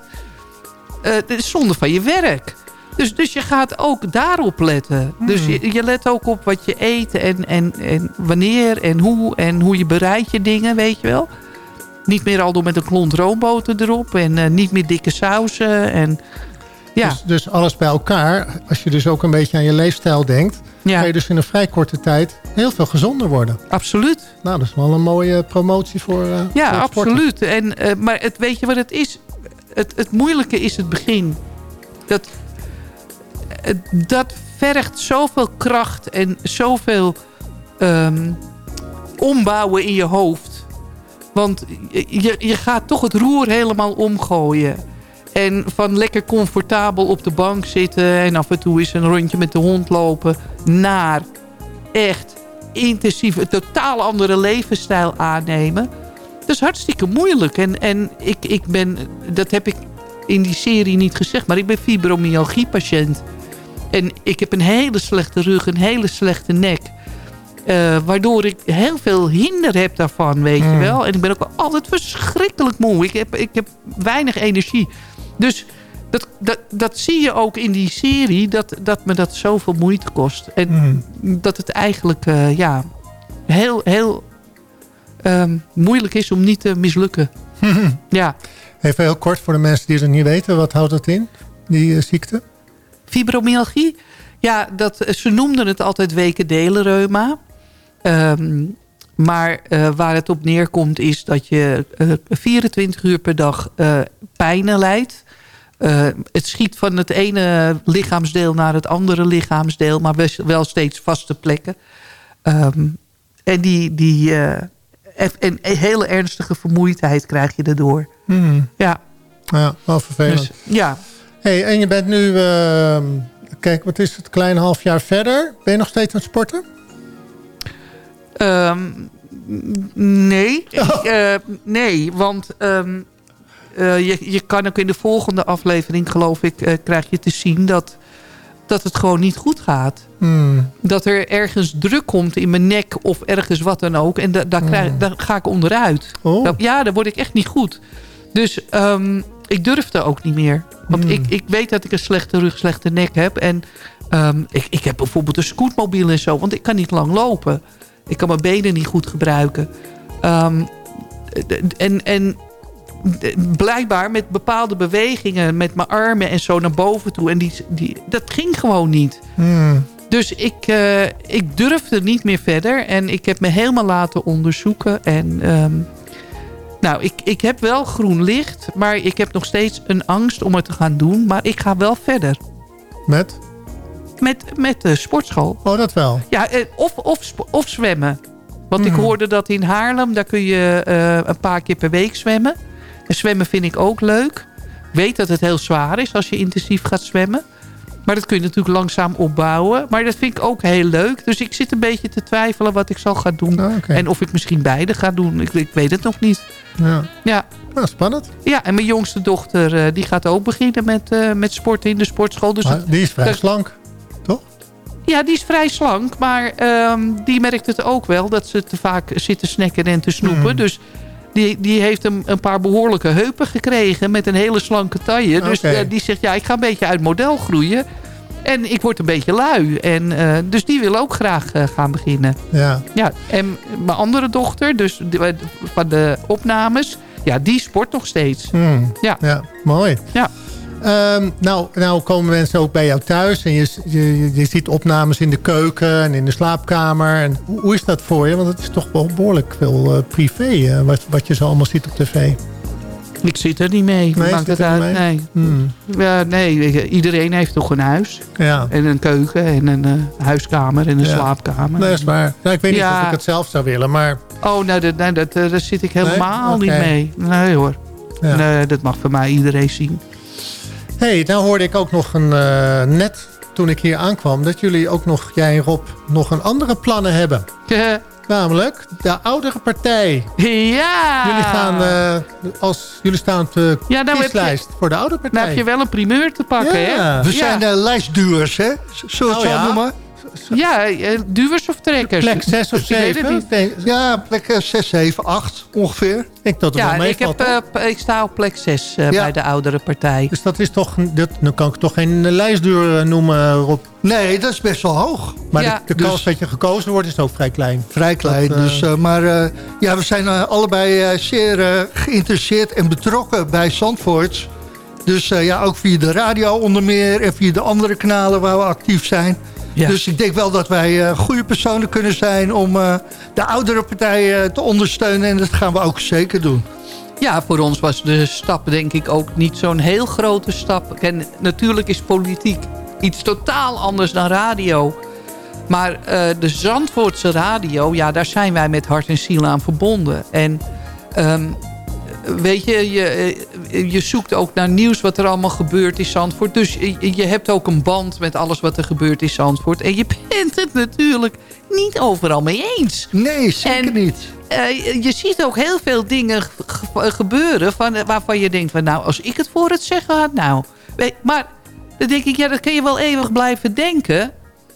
Uh, het is zonde van je werk. Dus, dus je gaat ook daarop letten. Dus hmm. je, je, let ook op wat je eet en, en, en wanneer en hoe. En hoe je bereidt je dingen, weet je wel. Niet meer al door met een klont roomboter erop. En niet meer dikke sausen. En, ja. Dus, dus, alles bij elkaar. Als je dus ook een beetje aan je leefstijl denkt. Ja. Kan je dus in een vrij korte tijd heel veel gezonder worden. Absoluut. Nou, dat is wel een mooie promotie voor uh, Ja, absoluut. En, uh, maar het, weet je wat het is? Het, het moeilijke is het begin. Dat dat vergt zoveel kracht en zoveel um, ombouwen in je hoofd. Want je, je gaat toch het roer helemaal omgooien. En van lekker comfortabel op de bank zitten... en af en toe eens een rondje met de hond lopen... naar echt intensief een totaal andere levensstijl aannemen. Dat is hartstikke moeilijk. En, en ik, ik ben, dat heb ik in die serie niet gezegd... maar ik ben fibromyalgie-patiënt. En ik heb een hele slechte rug, een hele slechte nek. Uh, waardoor ik heel veel hinder heb daarvan, weet je hmm. wel. En ik ben ook altijd verschrikkelijk moe. Ik heb, ik heb weinig energie. Dus dat, dat, dat zie je ook in die serie, dat, dat me dat zoveel moeite kost. En hmm. dat het eigenlijk uh, ja, heel, heel um, moeilijk is om niet te mislukken. ja. Even heel kort voor de mensen die het niet weten. Wat houdt het in, die uh, ziekte? Fibromyalgie? Ja, dat, ze noemden het altijd wekendelenreuma. Um, maar uh, waar het op neerkomt is dat je uh, eh, 24 uur per dag pijnen leidt. Het schiet van het ene lichaamsdeel naar het andere lichaamsdeel. Maar wel steeds vaste plekken. Um, en die, die en hele ernstige vermoeidheid krijg je daardoor. Hmm. Ja. Ja, wel vervelend. Dus, ja, Hey, en je bent nu, uh, kijk, wat is het, een klein half jaar verder. Ben je nog steeds aan het sporten? Um, nee. Oh. Uh, nee, want um, uh, je, je kan ook in de volgende aflevering, geloof ik, uh, krijg je te zien dat, dat het gewoon niet goed gaat. Hmm. Dat er ergens druk komt in mijn nek of ergens wat dan ook. En da daar, krijg, hmm. daar ga ik onderuit. Oh. ja, daar word ik echt niet goed. Dus um, ik durfde ook niet meer. Want hmm. ik, ik weet dat ik een slechte rug, slechte nek heb. En um, ik, ik heb bijvoorbeeld een scootmobiel en zo. Want ik kan niet lang lopen. Ik kan mijn benen niet goed gebruiken. Um, en, en blijkbaar met bepaalde bewegingen... met mijn armen en zo naar boven toe. En die, die, dat ging gewoon niet. Hmm. Dus ik, uh, ik durfde niet meer verder. En ik heb me helemaal laten onderzoeken. En um, nou, ik, ik heb wel groen licht, maar ik heb nog steeds een angst om het te gaan doen. Maar ik ga wel verder. Met? Met, met de sportschool. Oh, dat wel? Ja, eh, of, of, of zwemmen. Want ik hmm. hoorde dat in Haarlem, daar kun je uh, een paar keer per week zwemmen. En zwemmen vind ik ook leuk. Ik weet dat het heel zwaar is als je intensief gaat zwemmen. Maar dat kun je natuurlijk langzaam opbouwen. Maar dat vind ik ook heel leuk. Dus ik zit een beetje te twijfelen wat ik zal gaan doen. Oh, en of ik misschien beide ga doen. Ik, ik weet het nog niet. Ja. ja. Nou, spannend. Ja, en mijn jongste dochter uh, die gaat ook beginnen met, uh, met sporten in de sportschool. Dus die is vrij slank, toch? Ja, die is vrij slank. Maar um, die merkt het ook wel dat ze te vaak zit te snacken en te snoepen. Mm. Dus die, die heeft een, een paar behoorlijke heupen gekregen met een hele slanke taille. Dus uh, die zegt, ja, ik ga een beetje uit model groeien. En ik word een beetje lui. En, uh, dus die wil ook graag uh, gaan beginnen. Ja. ja. En mijn andere dochter, dus de, van de opnames... Ja, die sport nog steeds. Hmm. Ja. ja, mooi. Ja. Ehm, nou, nou komen mensen ook bij jou thuis en je, je, je ziet opnames in de keuken en in de slaapkamer. En hoe, hoe is dat voor je? Want het is toch wel behoorlijk veel uh, privé uh, wat, wat je zo allemaal ziet op tv. Ik zit er niet mee. Nee, Maakt het uit? Nee. Hmm. Ja, nee. Iedereen heeft toch een huis. Ja. En een keuken en een uh, huiskamer en een ja. slaapkamer. Nee, dat is waar. Ja, ik weet niet of ik het zelf zou willen, maar... Oh, nee, dat, nee, dat, daar zit ik helemaal nee? okay. niet mee. Nee hoor. Nee, dat mag voor mij iedereen zien. Hey, nou hoorde ik ook nog een, uh, net toen ik hier aankwam... dat jullie ook nog, jij en Rob, nog een andere plannen hebben. Namelijk de oudere partij. Ja! Jullie, gaan, uh, als, jullie staan op de ja, nou kieslijst je, voor de oudere partij. Dan heb je wel een primeur te pakken, ja. hè? We zijn de lijstduwers, hè? Zullen we het oh, zo ja. noemen? Ja, duwers of trekkers? Plek 6 of 7? Ja, plek 6, 7, 8 ongeveer. Ik denk dat het ja, wel ik, heb, uh, ik sta op plek 6 uh, ja. bij de oudere partij. Dus dat is toch, dat, dan kan ik toch geen lijstduur noemen, Rob? Nee, dat is best wel hoog. Maar ja. de, de kans dus, dat je gekozen wordt is ook vrij klein. Vrij klein. Dat, uh, dus, uh, maar uh, ja, we zijn allebei zeer geïnteresseerd en betrokken bij Zandvoort. Dus ja, ook via de radio onder meer en via de andere kanalen waar we actief zijn. Ja. Dus ik denk wel dat wij uh, goede personen kunnen zijn om uh, de oudere partijen te ondersteunen. En dat gaan we ook zeker doen. Ja, voor ons was de stap denk ik ook niet zo'n heel grote stap. En natuurlijk is politiek iets totaal anders dan radio. Maar uh, de Zandvoortse radio, ja, daar zijn wij met hart en ziel aan verbonden. En um, weet je, je, je zoekt ook naar nieuws wat er allemaal gebeurt in Zandvoort. Dus je, hebt ook een band met alles wat er gebeurt in Zandvoort. En je bent het natuurlijk niet overal mee eens. Nee, zeker en, niet. Uh, je ziet ook heel veel dingen gebeuren van, waarvan je denkt van nou, als ik het voor het zeggen had, nou. Maar dan denk ik, ja, dat kun je wel eeuwig blijven denken.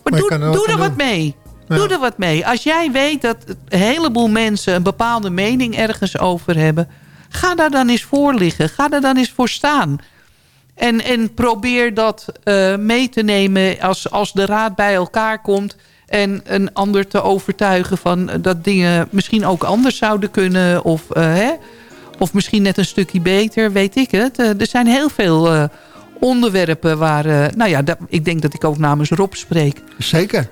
Maar, maar doe, doe er wat mee. Ja. Doe er wat mee. Als jij weet dat een heleboel mensen een bepaalde mening ergens over hebben... Ga daar dan eens voor liggen. Ga daar dan eens voor staan. En, en probeer dat uh, mee te nemen als, als de raad bij elkaar komt... en een ander te overtuigen van dat dingen misschien ook anders zouden kunnen... of, uh, hè, of misschien net een stukje beter, weet ik het. Uh, er zijn heel veel onderwerpen waar... nou ja, dat, ik denk dat ik ook namens Rob spreek. Zeker.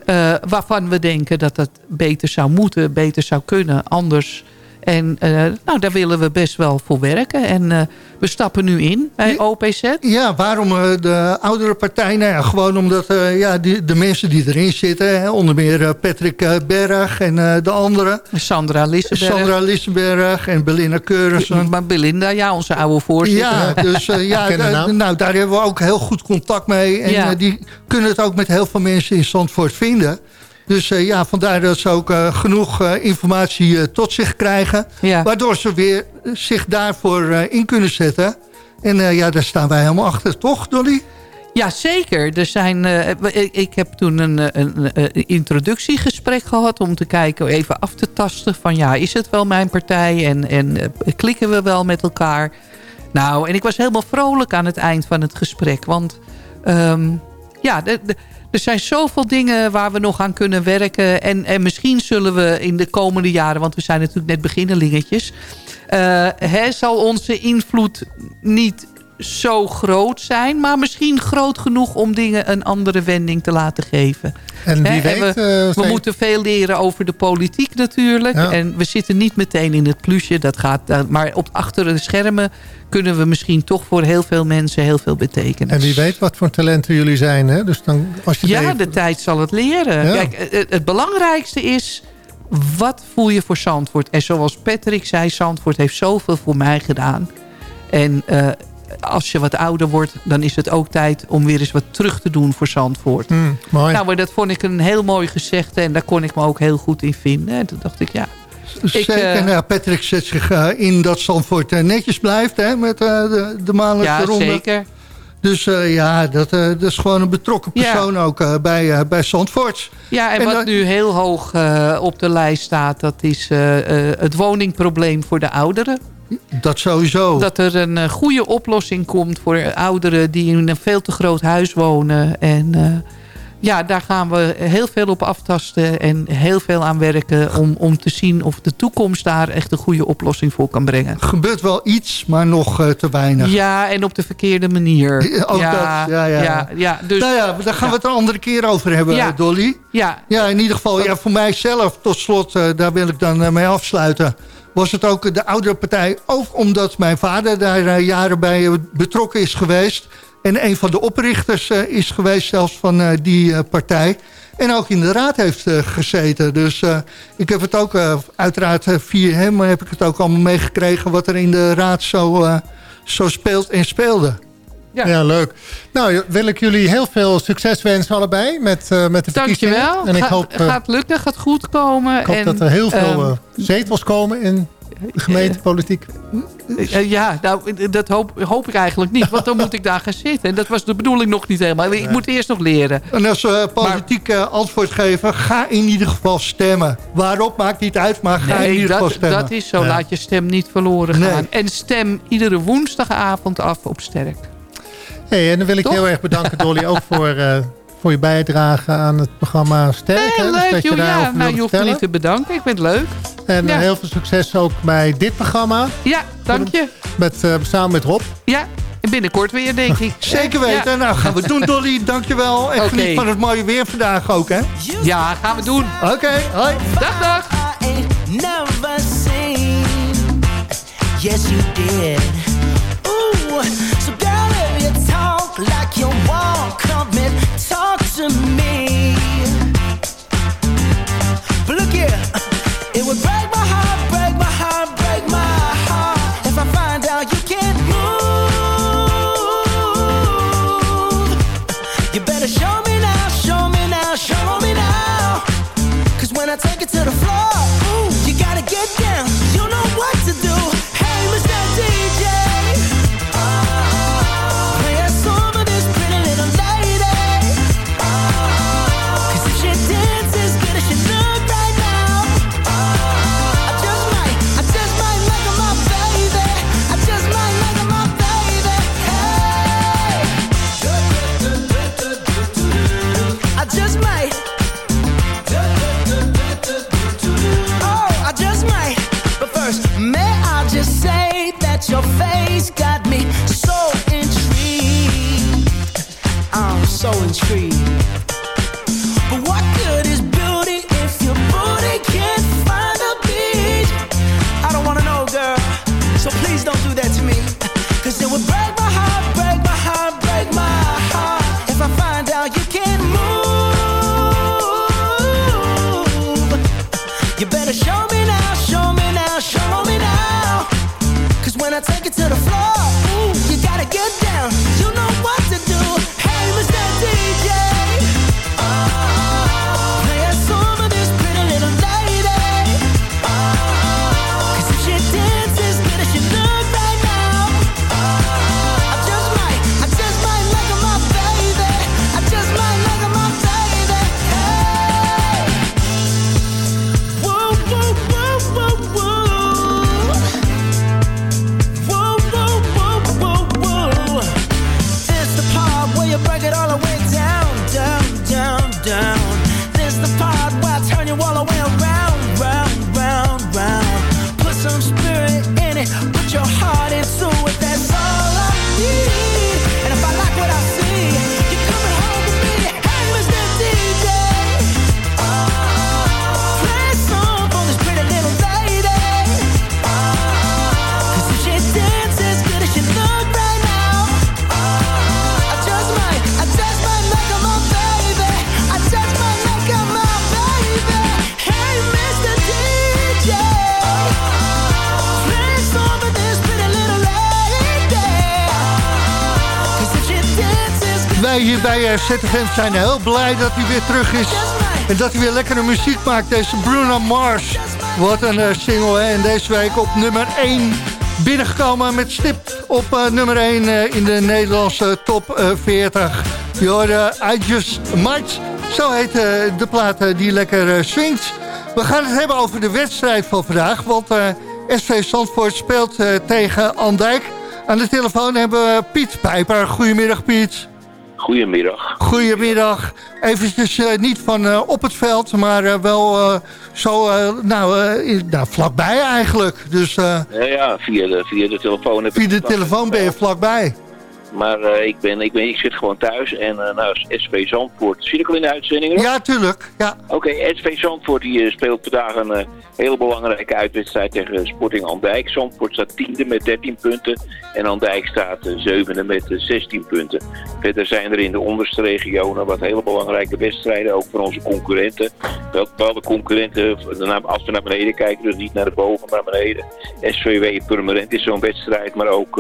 waarvan we denken dat dat beter zou moeten, beter zou kunnen, anders... En uh, nou, daar willen we best wel voor werken. En uh, we stappen nu in bij OPZ. Ja, waarom uh, de oudere partij? Nou ja, gewoon omdat ja, die, de mensen die erin zitten... Hè, onder meer Patrick Berg en de anderen. Sandra Lissenberg. Sandra Lissenberg en Belinda Keurissen. Maar Belinda, ja, onze oude voorzitter. Ja, dus ja, nou. nou, daar hebben we ook heel goed contact mee. En ja. die kunnen het ook met heel veel mensen in Zandvoort vinden... Dus uh, ja, vandaar dat ze ook uh, genoeg uh, informatie tot zich krijgen. Ja. Waardoor ze weer zich daarvoor in kunnen zetten. En ja, daar staan wij helemaal achter, toch Dolly? Ja, zeker. Er zijn, ik heb toen een, een, een, introductiegesprek gehad... om te kijken, even af te tasten van... ja, is het wel mijn partij en, en klikken we wel met elkaar? Nou, en ik was helemaal vrolijk aan het eind van het gesprek. Want um, ja, de, de, er zijn zoveel dingen waar we nog aan kunnen werken. En, en misschien zullen we in de komende jaren... want we zijn natuurlijk net beginnelingetjes... Uh, hè, zal onze invloed niet zo groot zijn... maar misschien groot genoeg om dingen een andere wending te laten geven. En wie He, weet... En we, uh, moeten veel leren over de politiek natuurlijk. Ja. En we zitten niet meteen in het plusje. Dat gaat, uh, maar op achter de schermen kunnen we misschien toch voor heel veel mensen heel veel betekenen. En wie weet wat voor talenten jullie zijn. Hè? Dus dan, als je ja, even... de tijd zal het leren. Ja. Kijk, het, het belangrijkste is... Wat voel je voor Zandvoort? En zoals Patrick zei, Zandvoort heeft zoveel voor mij gedaan. En uh, als je wat ouder wordt, dan is het ook tijd om weer eens wat terug te doen voor Zandvoort. Mm, mooi. Nou, maar dat vond ik een heel mooi gezegde en daar kon ik me ook heel goed in vinden. En toen dacht ik, ja... Zeker, ik, uh, nou, Patrick zet zich uh, in dat Zandvoort uh, netjes blijft hè, met de, de maandelijkse ja, ronde. Ja, zeker. Dus ja, dat, dat, is gewoon een betrokken persoon ja. ook bij, bij Zandvoort. Ja, en, en wat nu heel hoog op de lijst staat... dat is het woningprobleem voor de ouderen. Dat sowieso. Dat er een uh, goede oplossing komt voor ouderen die in een veel te groot huis wonen. En uh, ja, daar gaan we heel veel op aftasten en heel veel aan werken... om, om te zien of de toekomst daar echt een goede oplossing voor kan brengen. Gebeurt wel iets, maar nog uh, te weinig. Ja, en op de verkeerde manier. Ook ja, dat, ja, ja. ja, ja dus, nou ja, daar gaan we het een andere keer over hebben, Dolly. Ja. ja, in ieder geval ja, voor mijzelf, tot slot, daar wil ik dan mee afsluiten... was het ook de oudere partij, ook omdat mijn vader daar jaren bij betrokken is geweest... En een van de oprichters uh, is geweest zelfs van uh, die partij. En ook in de raad heeft gezeten. Dus ik heb het ook uiteraard via hem heb ik het ook allemaal meegekregen... wat er in de raad zo, zo speelt en speelde. Ja. ja. leuk. Nou, wil ik jullie heel veel succes wensen allebei met, uh, met de verkiezingen. Dankjewel. En ik Ga, hoop, uh, gaat lukken, gaat goed komen. Ik hoop en, dat er heel veel uh, zetels komen in de gemeentepolitiek. Uh, ja, nou, dat hoop, hoop, ik eigenlijk niet. Want dan moet ik daar gaan zitten. En dat was de bedoeling nog niet helemaal. Ik moet eerst nog leren. En als we politiek maar, antwoord geven, ga in ieder geval stemmen. Waarop maakt niet uit, maar ga nee, in ieder dat, geval stemmen. dat is zo. Ja. Laat je stem niet verloren gaan. Nee. En stem iedere woensdagavond af op Sterk. Hey, en dan wil ik Toch? heel erg bedanken, Dolly, ook voor... Uh, voor je bijdrage aan het programma Sterk. Heel leuk, dus dat je, ja, nou, je hoeft me niet te bedanken. Ik vind het leuk. En ja. heel veel succes ook bij dit programma. Ja, dank je. Met, uh, samen met Rob. Ja, en binnenkort weer, denk ik. Zeker weten. Ja. Nou, gaan we doen, Dolly. Dankjewel. En okay. geniet van het mooie weer vandaag ook, hè? Ja, gaan we doen. Oké, okay, hoi. Dag, dag. Yes, you did. Ooh, it would break sowing street. ZFM zijn heel blij dat hij weer terug is. En dat hij weer lekkere muziek maakt, deze Bruno Mars. Wat een eh, single. En deze week op nummer 1 binnengekomen met stip op eh, nummer 1 eh, in de Nederlandse top eh, 40. Je hoorde I Just Might. Zo heet de plaat die lekker swingt. We gaan het hebben over de wedstrijd van vandaag. Want SV Zandvoort speelt tegen Andijk. Aan de telefoon hebben we Piet Pijper. Goedemiddag Piet. Goedemiddag. Goedemiddag. Even niet van op het veld, maar wel zo nou, nou, vlakbij eigenlijk. Dus, ja, ja via, de, via de telefoon. Via de telefoon ben je vlakbij. Maar uh, ik, ben, ik, ben, ik zit gewoon thuis en uh, nou, SV Zandvoort. Zie ik al in de uitzending? Ja, tuurlijk. Ja. Oké, okay, SV Zandvoort die, uh, speelt vandaag een hele belangrijke uitwedstrijd tegen Sporting Andijk. Zandvoort staat tiende met 13 punten en Andijk staat zevende met 16 punten. Verder zijn er in de onderste regionen wat hele belangrijke wedstrijden, ook voor onze concurrenten. Bepaalde concurrenten, als we naar beneden kijken, dus niet naar de boven, maar naar beneden. SVW Permanent is zo'n wedstrijd, maar ook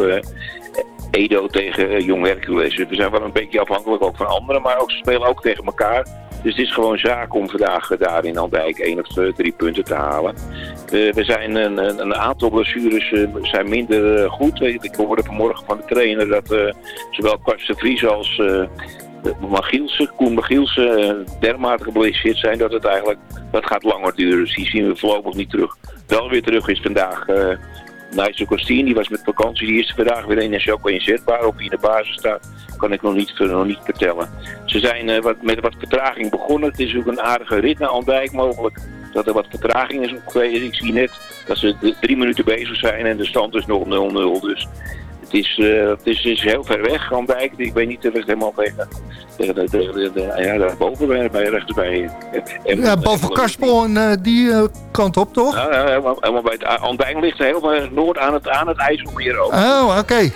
Edo tegen eh, Jong Hercules. Dus we zijn wel een beetje afhankelijk ook van anderen, maar ook, ze spelen ook tegen elkaar. Dus het is gewoon zaak om vandaag eh, daar in Aldijk één of twee, drie punten te halen. We zijn een, een, aantal blessures zijn minder goed. Ik hoorde vanmorgen van de trainer dat zowel Karsten Vries als Magielsen, Koen Magielsen dermate geblesseerd zijn dat het eigenlijk dat gaat langer duren. Dus die zien we voorlopig niet terug. Wel weer terug is vandaag Nigel Costine, die was met vakantie. Die is vandaag weer in en wel inzetbaar. Of hij in de basis staat, kan ik nog niet, nog niet vertellen. Ze zijn uh, wat, met wat vertraging begonnen. Het is ook een aardige rit naar Andijk mogelijk. Dat er wat vertraging is. Ik zie net dat ze drie minuten bezig zijn en de stand is nog 0-0. Dus het is, uh, het, is, is heel ver weg, Andijk. Ik weet niet of het helemaal tegen, tegen de, de, de, ja, daar boven bij, bij rechterbij. En, ja, boven Karspel en die kant op, toch? Ja, helemaal, helemaal bij het Andijk ligt heel veel noord aan het, aan het IJsselmeer ook. Oh, oké. Okay.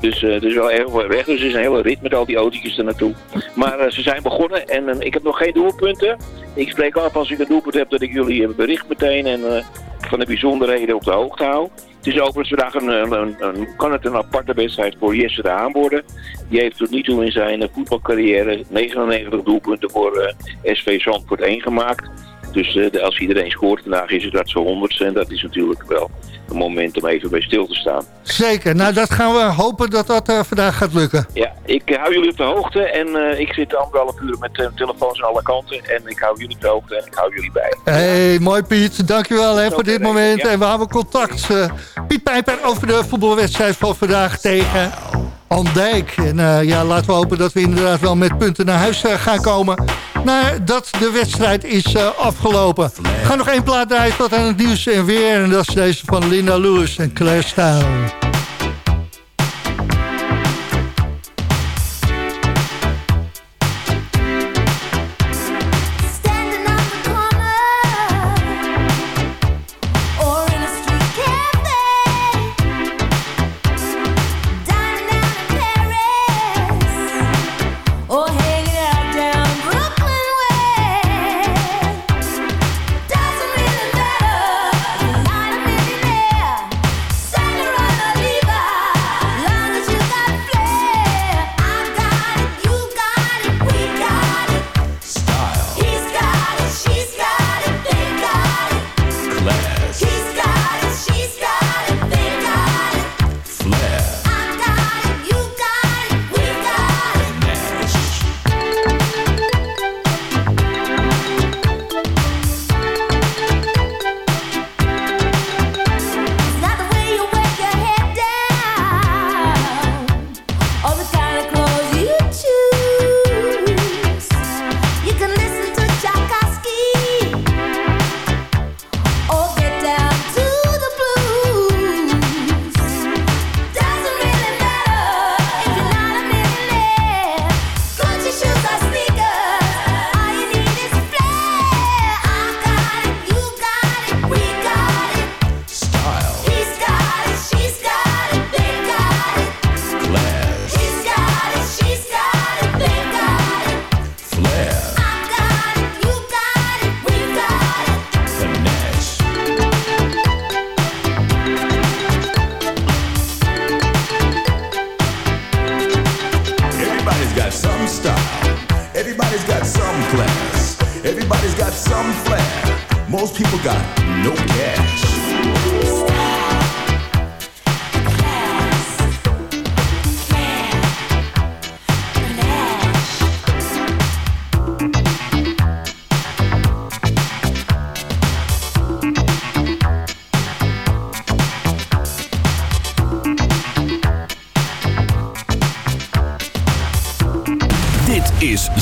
Dus, uh, dus wel heel ver weg. Dus het is een hele rit met al die autootjes er naartoe. Maar uh, ze zijn begonnen en uh, ik heb nog geen doelpunten. Ik spreek af als ik een doelpunt heb dat ik jullie bericht meteen en van de bijzonderheden op de hoogte hou. Het is overigens vandaag een, een, een, kan het een aparte wedstrijd voor Jesse de Haan worden. Die heeft tot nu toe in zijn voetbalcarrière 99 doelpunten voor SV Zandvoort 1 gemaakt. Dus als iedereen scoort vandaag is het dat zo 100 en dat is natuurlijk wel een moment om even bij stil te staan. Zeker, nou dat gaan we hopen dat dat uh, vandaag gaat lukken. Ja, ik hou jullie op de hoogte en uh, ik zit anderhalf uur met uh, telefoons aan alle kanten en ik hou jullie op de hoogte en ik hou jullie bij. Hey, mooi Piet, dankjewel hè, voor dit moment en we houden contact. Piet Pijper over de voetbalwedstrijd van vandaag tegen Andijk. En uh, ja, laten we hopen dat we inderdaad wel met punten naar huis uh, gaan komen. Nadat de wedstrijd is uh, afgelopen. Ga nog één plaat draaien tot aan het nieuws en weer. En dat is deze van Linda Lewis en Claire Style.